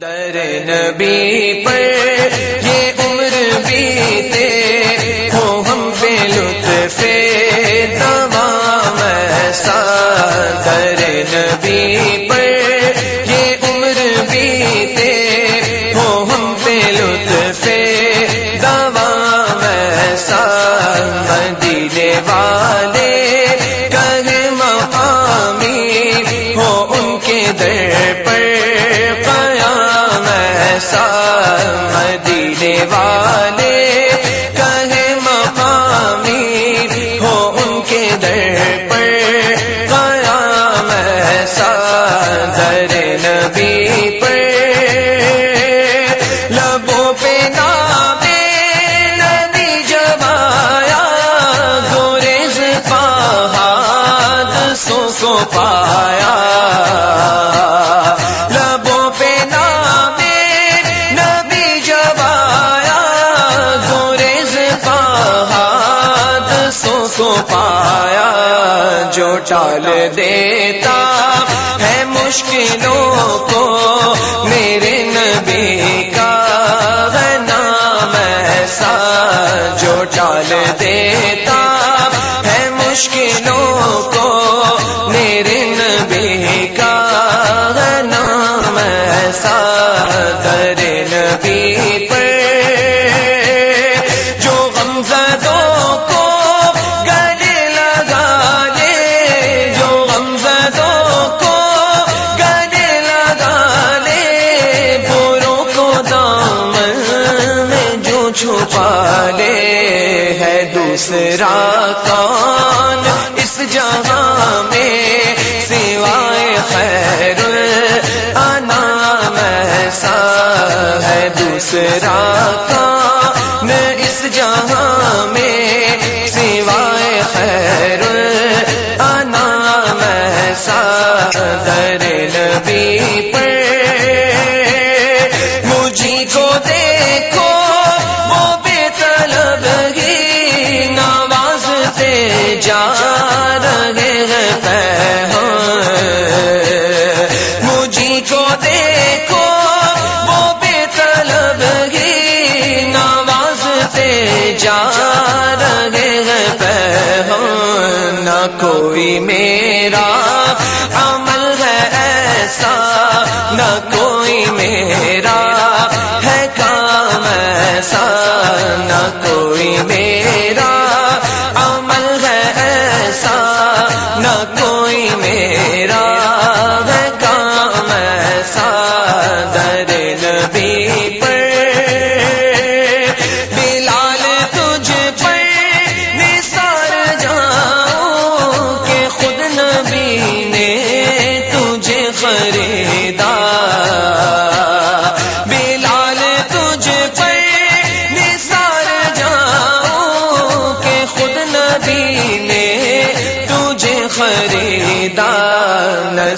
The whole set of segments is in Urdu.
در نبی پر یہ والے ٹال دیتا ہے مشکلوں کو میرے نبی کا نام ایسا جو ٹال دیتا ہے مشکلوں دوسرا کون اس جہاں میں سوائے خیر انا ایسا ہے دوسرا۔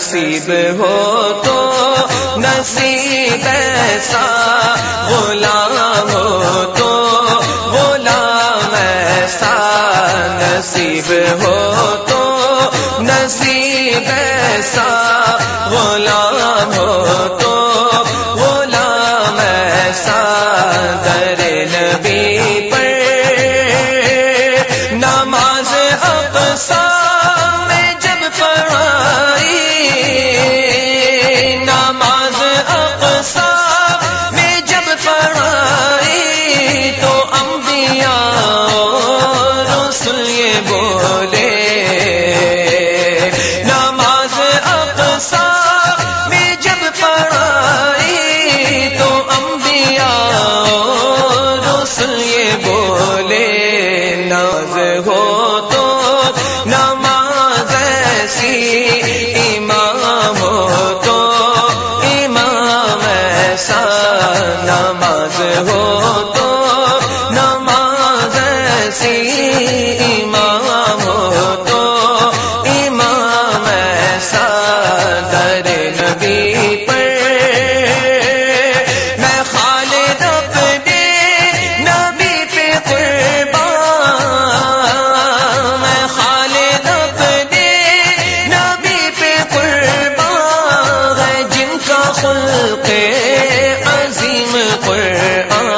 نصیب ہو تو نصیب ایسا غلام ہو تو غلام ایسا نصیب ہو تو نصیب ایسا دنیا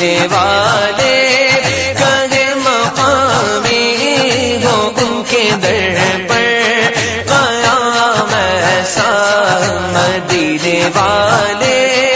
ملنے والے کہے ہو ان کے در پر قیام ایسا مدینے والے